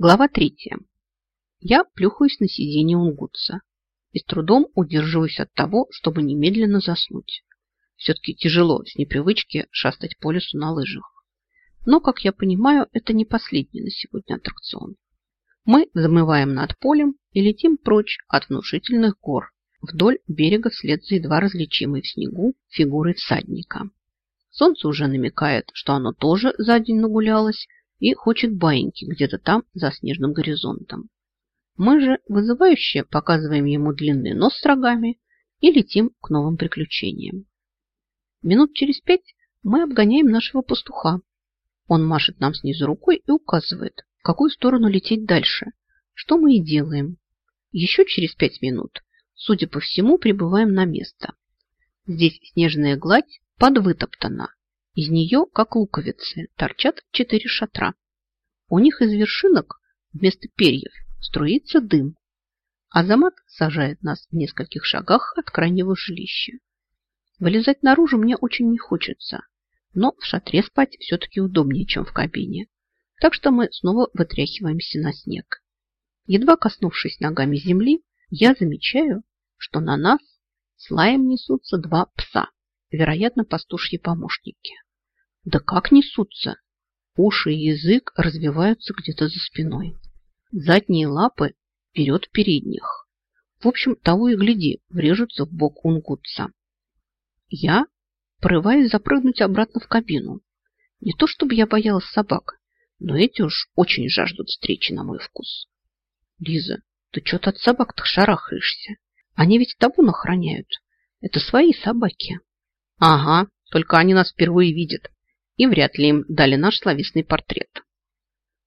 Глава третья. Я плюхаюсь на сиденье унгутса и с трудом удерживаюсь от того, чтобы немедленно заснуть. Все-таки тяжело с непривычки шастать по лесу на лыжах. Но, как я понимаю, это не последний на сегодня аттракцион. Мы замываем над полем и летим прочь от внушительных гор вдоль берега вслед за едва различимой в снегу фигурой всадника. Солнце уже намекает, что оно тоже за день нагулялось и хочет баиньки где-то там за снежным горизонтом. Мы же вызывающе показываем ему длинный нос с рогами и летим к новым приключениям. Минут через пять мы обгоняем нашего пастуха. Он машет нам снизу рукой и указывает, в какую сторону лететь дальше, что мы и делаем. Еще через пять минут, судя по всему, прибываем на место. Здесь снежная гладь подвытоптана, из нее, как луковицы, торчат четыре шатра. У них из вершинок вместо перьев струится дым. Азамат сажает нас в нескольких шагах от крайнего жилища. Вылезать наружу мне очень не хочется, но в шатре спать все-таки удобнее, чем в кабине. Так что мы снова вытряхиваемся на снег. Едва коснувшись ногами земли, я замечаю, что на нас с лаем несутся два пса, вероятно, пастушьи помощники. Да как несутся? Уши и язык развиваются где-то за спиной. Задние лапы вперед передних. В общем, того и гляди, врежутся в бок унгутца. Я порываюсь запрыгнуть обратно в кабину. Не то чтобы я боялась собак, но эти уж очень жаждут встречи на мой вкус. Лиза, ты что-то от собак-то шарахаешься. Они ведь табун охраняют. Это свои собаки. Ага, только они нас впервые видят и вряд ли им дали наш словесный портрет.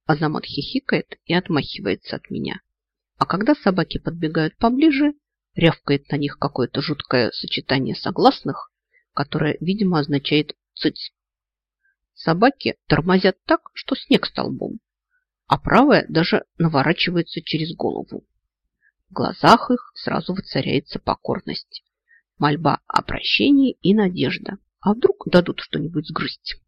Азамат хихикает и отмахивается от меня. А когда собаки подбегают поближе, рявкает на них какое-то жуткое сочетание согласных, которое, видимо, означает «цыць». Собаки тормозят так, что снег столбом, а правая даже наворачивается через голову. В глазах их сразу воцаряется покорность, мольба о прощении и надежда. А вдруг дадут что-нибудь сгрызть?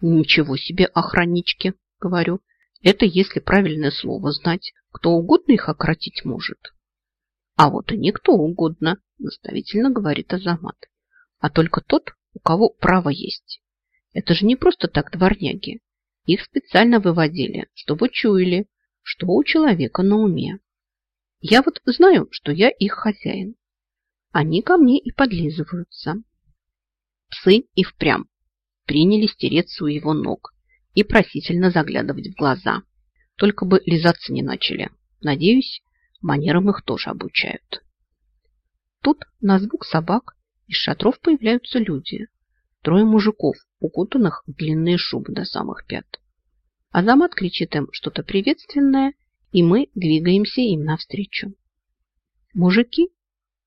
Ничего себе охраннички, говорю. Это если правильное слово знать. Кто угодно их окротить может. А вот и не кто угодно, наставительно говорит Азамат. А только тот, у кого право есть. Это же не просто так дворняги. Их специально выводили, чтобы чуяли, что у человека на уме. Я вот знаю, что я их хозяин. Они ко мне и подлизываются. Псы и впрямь принялись тереться у его ног и просительно заглядывать в глаза. Только бы лизаться не начали. Надеюсь, манерам их тоже обучают. Тут на звук собак из шатров появляются люди. Трое мужиков, укутанных в длинные шубы до самых пят. Азамат кричит им что-то приветственное, и мы двигаемся им навстречу. Мужики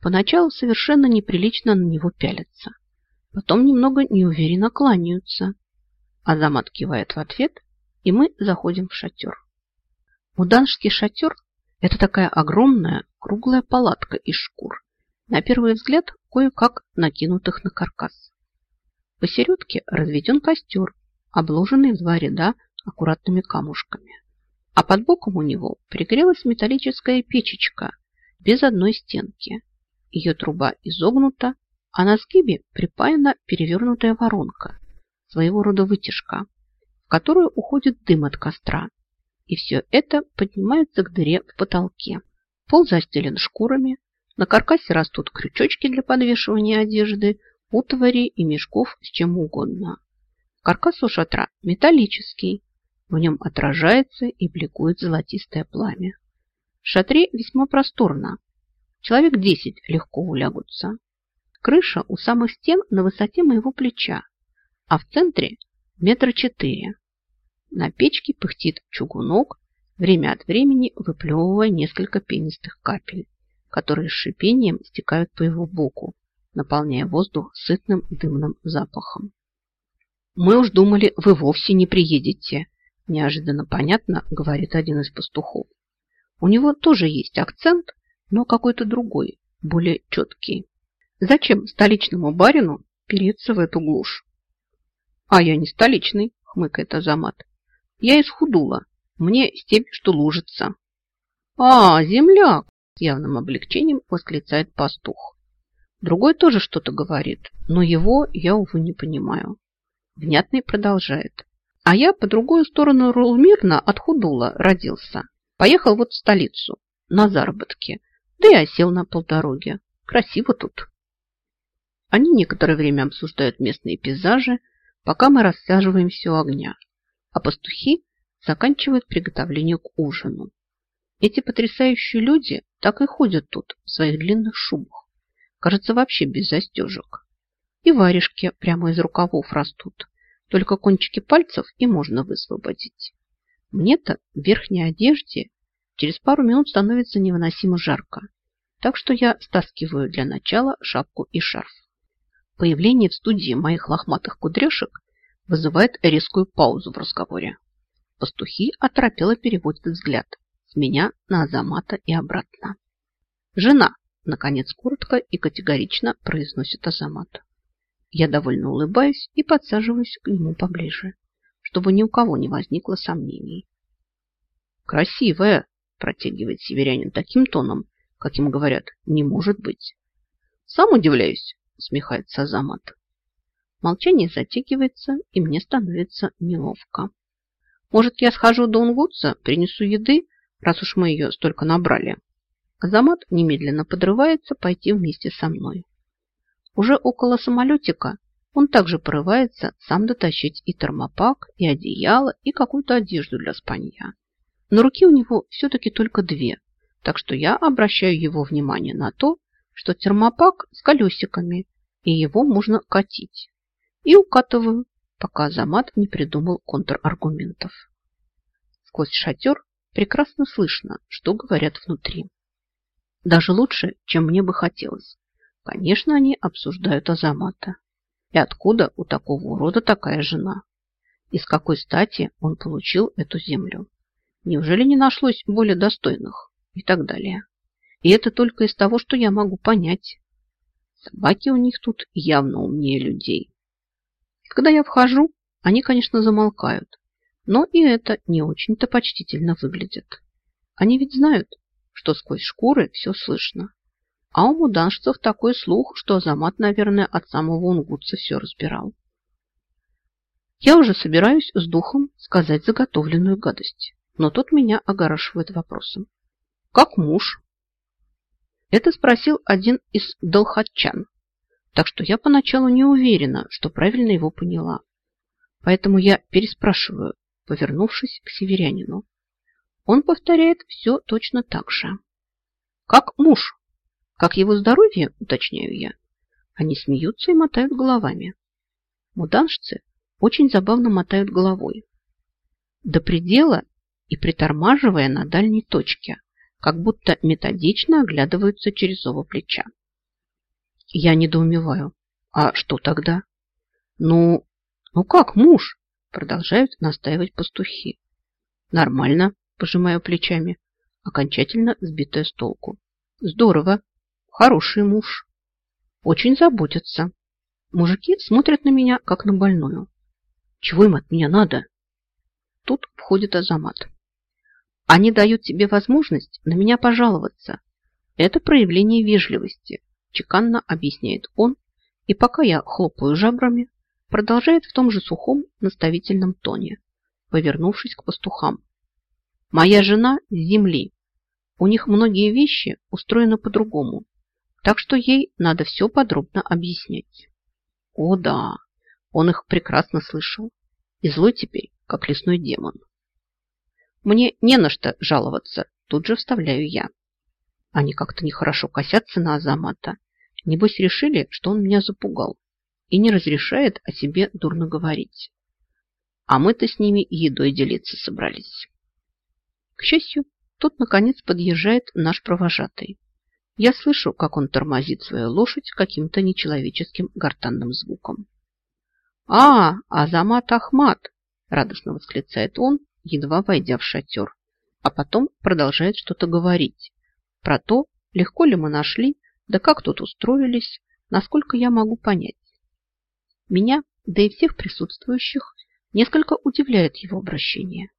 поначалу совершенно неприлично на него пялятся. Потом немного неуверенно кланяются. Азамат кивает в ответ, и мы заходим в шатер. Муданский шатер – это такая огромная круглая палатка из шкур, на первый взгляд кое-как накинутых на каркас. Посередке разведен костер, обложенный в два ряда аккуратными камушками. А под боком у него пригрелась металлическая печечка без одной стенки. Ее труба изогнута, а на сгибе припаяна перевернутая воронка, своего рода вытяжка, в которую уходит дым от костра. И все это поднимается к дыре в потолке. Пол застелен шкурами, на каркасе растут крючочки для подвешивания одежды, утвари и мешков с чем угодно. Каркас у шатра металлический, в нем отражается и бликует золотистое пламя. В шатре весьма просторно. Человек десять легко улягутся. Крыша у самых стен на высоте моего плеча, а в центре метра четыре. На печке пыхтит чугунок, время от времени выплевывая несколько пенистых капель, которые с шипением стекают по его боку, наполняя воздух сытным дымным запахом. «Мы уж думали, вы вовсе не приедете», – неожиданно понятно, говорит один из пастухов. У него тоже есть акцент, но какой-то другой, более четкий. Зачем столичному барину переться в эту глушь? А я не столичный, хмыкает Азамат. Я из Худула, Мне степь, что лужица. А, земляк! С явным облегчением восклицает пастух. Другой тоже что-то говорит, но его я, увы, не понимаю. Внятный продолжает. А я по другую сторону Рулмирна от Худула родился. Поехал вот в столицу на заработки, да и осел на полдороге. Красиво тут. Они некоторое время обсуждают местные пейзажи, пока мы рассаживаемся у огня, а пастухи заканчивают приготовление к ужину. Эти потрясающие люди так и ходят тут в своих длинных шубах. Кажется, вообще без застежек. И варежки прямо из рукавов растут. Только кончики пальцев и можно высвободить. Мне-то в верхней одежде через пару минут становится невыносимо жарко. Так что я стаскиваю для начала шапку и шарф. Появление в студии моих лохматых кудряшек вызывает резкую паузу в разговоре. Пастухи оторопело переводят взгляд с меня на Азамата и обратно. «Жена!» – наконец коротко и категорично произносит Азамат. Я довольно улыбаюсь и подсаживаюсь к нему поближе, чтобы ни у кого не возникло сомнений. «Красивая!» – протягивает северянин таким тоном, каким говорят «не может быть». «Сам удивляюсь!» – усмехается Азамат. Молчание затягивается, и мне становится неловко. «Может, я схожу до Унгутса, принесу еды, раз уж мы ее столько набрали?» Азамат немедленно подрывается пойти вместе со мной. Уже около самолетика он также порывается сам дотащить и термопак, и одеяло, и какую-то одежду для спанья. Но руки у него все-таки только две, так что я обращаю его внимание на то, что термопак с колесиками, и его можно катить. И укатываю, пока Азамат не придумал контраргументов. Сквозь шатер прекрасно слышно, что говорят внутри. Даже лучше, чем мне бы хотелось. Конечно, они обсуждают Азамата. И откуда у такого урода такая жена? И с какой стати он получил эту землю? Неужели не нашлось более достойных? И так далее. И это только из того, что я могу понять. Собаки у них тут явно умнее людей. Когда я вхожу, они, конечно, замолкают. Но и это не очень-то почтительно выглядит. Они ведь знают, что сквозь шкуры все слышно. А у муданшцев такой слух, что Азамат, наверное, от самого унгутца все разбирал. Я уже собираюсь с духом сказать заготовленную гадость, но тот меня огорошивает вопросом. Как муж? Это спросил один из долхатчан, так что я поначалу не уверена, что правильно его поняла. Поэтому я переспрашиваю, повернувшись к северянину. Он повторяет все точно так же. Как муж? Как его здоровье, уточняю я. Они смеются и мотают головами. Муданшцы очень забавно мотают головой. До предела и притормаживая на дальней точке, как будто методично оглядываются через оба плеча. Я недоумеваю. А что тогда? Ну, ну как муж? Продолжают настаивать пастухи. Нормально, пожимаю плечами, окончательно сбитая с толку. Здорово, Хороший муж. Очень заботится. Мужики смотрят на меня, как на больную. Чего им от меня надо? Тут входит Азамат. Они дают тебе возможность на меня пожаловаться. Это проявление вежливости, чеканно объясняет он, и пока я хлопаю жабрами, продолжает в том же сухом наставительном тоне, повернувшись к пастухам. Моя жена с земли. У них многие вещи устроены по-другому. Так что ей надо все подробно объяснять. О да, он их прекрасно слышал. И злой теперь, как лесной демон. Мне не на что жаловаться, тут же вставляю я. Они как-то нехорошо косятся на Азамата. Небось решили, что он меня запугал и не разрешает о себе дурно говорить. А мы-то с ними едой делиться собрались. К счастью, тут, наконец, подъезжает наш провожатый. Я слышу, как он тормозит свою лошадь каким-то нечеловеческим гортанным звуком. «А, Азамат Ахмат!» – радостно восклицает он, едва войдя в шатер, а потом продолжает что-то говорить про то, легко ли мы нашли, да как тут устроились, насколько я могу понять. Меня, да и всех присутствующих, несколько удивляет его обращение.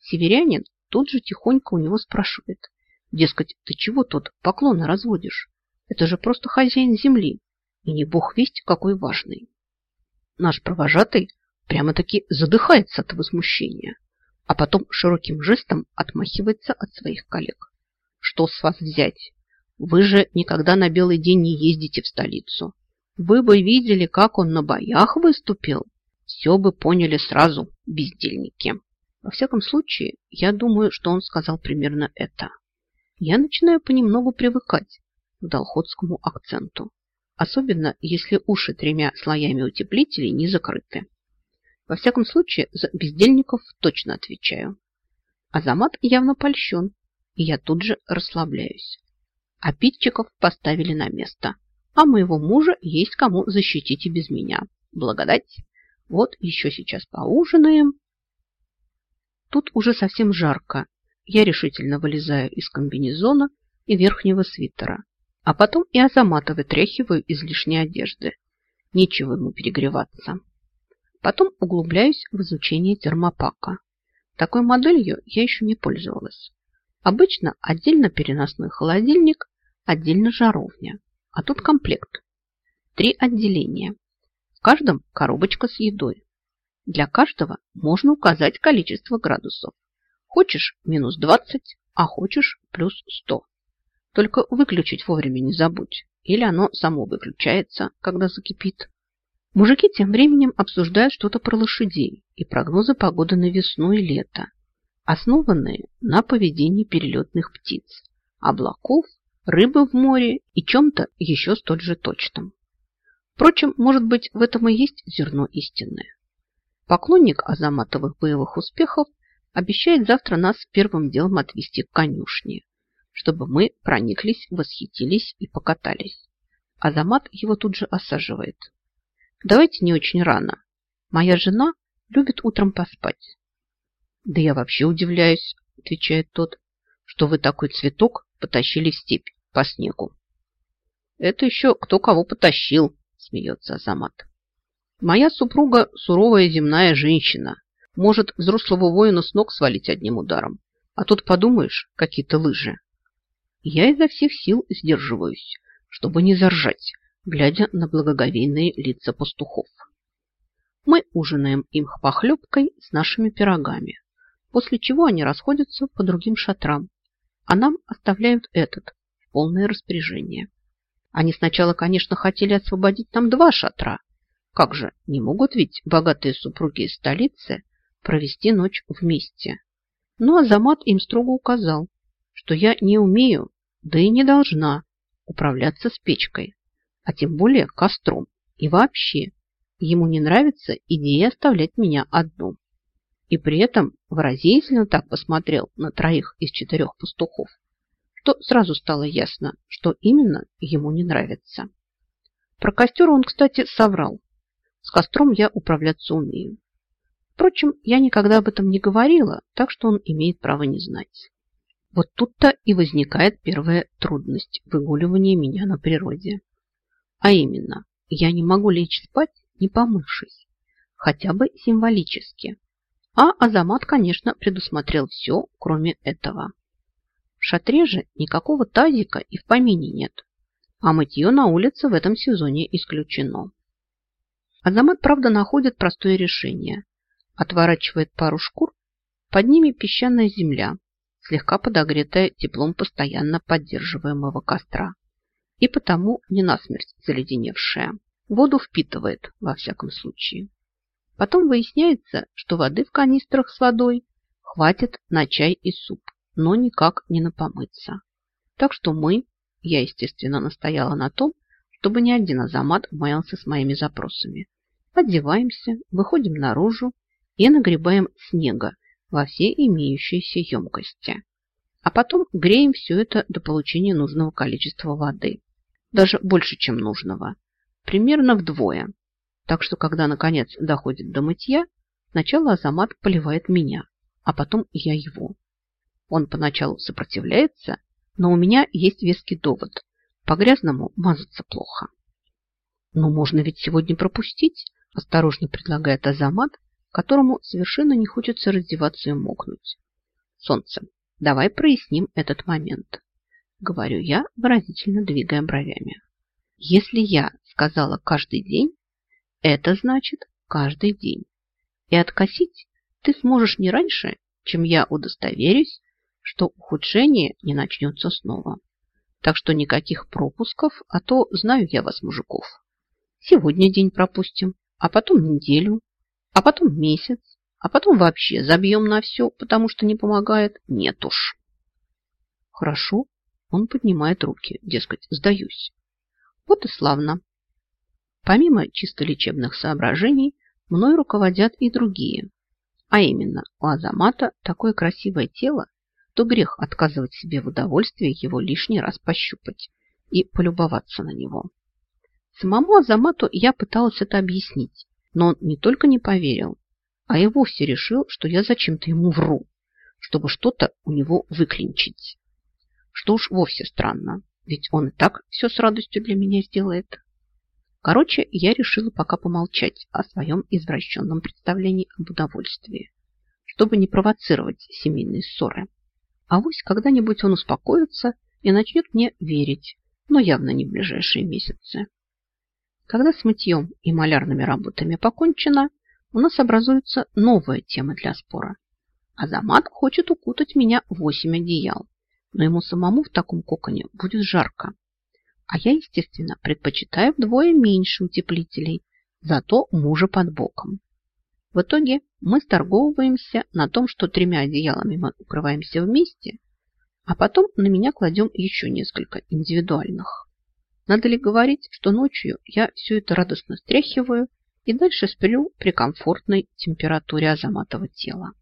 Северянин тут же тихонько у него спрашивает. Дескать, ты чего тут поклоны разводишь? Это же просто хозяин земли, и не бог весть какой важный. Наш провожатый прямо-таки задыхается от возмущения, а потом широким жестом отмахивается от своих коллег. Что с вас взять? Вы же никогда на белый день не ездите в столицу. Вы бы видели, как он на боях выступил. Все бы поняли сразу, бездельники. Во всяком случае, я думаю, что он сказал примерно это. Я начинаю понемногу привыкать к долходскому акценту. Особенно, если уши тремя слоями утеплителей не закрыты. Во всяком случае, за бездельников точно отвечаю. Азамат явно польщен, и я тут же расслабляюсь. Обидчиков поставили на место, а моего мужа есть кому защитить и без меня. Благодать. Вот еще сейчас поужинаем. Тут уже совсем жарко. Я решительно вылезаю из комбинезона и верхнего свитера, а потом и Азамата вытряхиваю из лишней одежды. Нечего ему перегреваться. Потом углубляюсь в изучение термопака. Такой моделью я еще не пользовалась. Обычно отдельно переносной холодильник, отдельно жаровня. А тут комплект. Три отделения. В каждом коробочка с едой. Для каждого можно указать количество градусов. Хочешь минус 20, а хочешь плюс 100. Только выключить вовремя не забудь, или оно само выключается, когда закипит. Мужики тем временем обсуждают что-то про лошадей и прогнозы погоды на весну и лето основанные на поведении перелетных птиц, облаков, рыбы в море и чем-то еще столь же точном. Впрочем, может быть, в этом и есть зерно истинное. Поклонник Азаматовых боевых успехов обещает завтра нас первым делом отвезти к конюшне, чтобы мы прониклись, восхитились и покатались. Азамат его тут же осаживает. Давайте не очень рано. Моя жена любит утром поспать. Да я вообще удивляюсь, отвечает тот, что вы такой цветок потащили в степь по снегу. Это еще кто кого потащил, смеется Азамат. Моя супруга суровая земная женщина. Может взрослого воина с ног свалить одним ударом. А тут подумаешь, какие-то лыжи. Я изо всех сил сдерживаюсь, чтобы не заржать, глядя на благоговейные лица пастухов. Мы ужинаем им похлебкой с нашими пирогами после чего они расходятся по другим шатрам, а нам оставляют этот в полное распоряжение. Они сначала, конечно, хотели освободить нам два шатра. Как же, не могут ведь богатые супруги из столицы провести ночь вместе. Но Азамат им строго указал, что я не умею, да и не должна управляться с печкой, а тем более костром. И вообще, ему не нравится идея оставлять меня одну и при этом выразительно так посмотрел на троих из четырех пастухов, что сразу стало ясно, что именно ему не нравится. Про костер он, кстати, соврал. С костром я управляться умею. Впрочем, я никогда об этом не говорила, так что он имеет право не знать. Вот тут-то и возникает первая трудность выгуливания меня на природе. А именно, я не могу лечь спать, не помывшись, хотя бы символически. А Азамат, конечно, предусмотрел все, кроме этого. В шатре же никакого тазика и в помине нет, а мытье на улице в этом сезоне исключено. Азамат, правда, находит простое решение. Отворачивает пару шкур, под ними песчаная земля, слегка подогретая теплом постоянно поддерживаемого костра, и потому не насмерть заледеневшая. Воду впитывает, во всяком случае. Потом выясняется, что воды в канистрах с водой хватит на чай и суп, но никак не на помыться. Так что мы, я, естественно, настояла на том, чтобы ни один Азамат маялся с моими запросами. Одеваемся, выходим наружу и нагребаем снега во все имеющиеся емкости. А потом греем все это до получения нужного количества воды. Даже больше, чем нужного. Примерно вдвое. Так что, когда наконец доходит до мытья, сначала Азамат поливает меня, а потом я его. Он поначалу сопротивляется, но у меня есть веский довод. По грязному мазаться плохо. Но можно ведь сегодня пропустить, осторожно предлагает Азамат, которому совершенно не хочется раздеваться и мокнуть. Солнце, давай проясним этот момент. Говорю я, выразительно двигая бровями. Если я сказала каждый день, это значит каждый день. И откосить ты сможешь не раньше, чем я удостоверюсь, что ухудшение не начнется снова. Так что никаких пропусков, а то знаю я вас, мужиков. Сегодня день пропустим, а потом неделю, а потом месяц, а потом вообще забьем на все, потому что не помогает. Нет уж. Хорошо. Он поднимает руки, дескать, сдаюсь. Вот и славно. Помимо чисто лечебных соображений, мной руководят и другие. А именно, у Азамата такое красивое тело, то грех отказывать себе в удовольствии его лишний раз пощупать и полюбоваться на него. Самому Азамату я пыталась это объяснить, но он не только не поверил, а и вовсе решил, что я зачем-то ему вру, чтобы что-то у него выклинчить. Что уж вовсе странно, ведь он и так все с радостью для меня сделает. Короче, я решила пока помолчать о своем извращенном представлении об удовольствии, чтобы не провоцировать семейные ссоры. А вось когда-нибудь он успокоится и начнет мне верить, но явно не в ближайшие месяцы. Когда с мытьем и малярными работами покончено, у нас образуется новая тема для спора. Азамат хочет укутать меня в восемь одеял, но ему самому в таком коконе будет жарко. А я, естественно, предпочитаю вдвое меньше утеплителей, зато мужа под боком. В итоге мы сторговываемся на том, что тремя одеялами мы укрываемся вместе, а потом на меня кладем еще несколько индивидуальных. Надо ли говорить, что ночью я все это радостно стряхиваю и дальше сплю при комфортной температуре азаматового тела.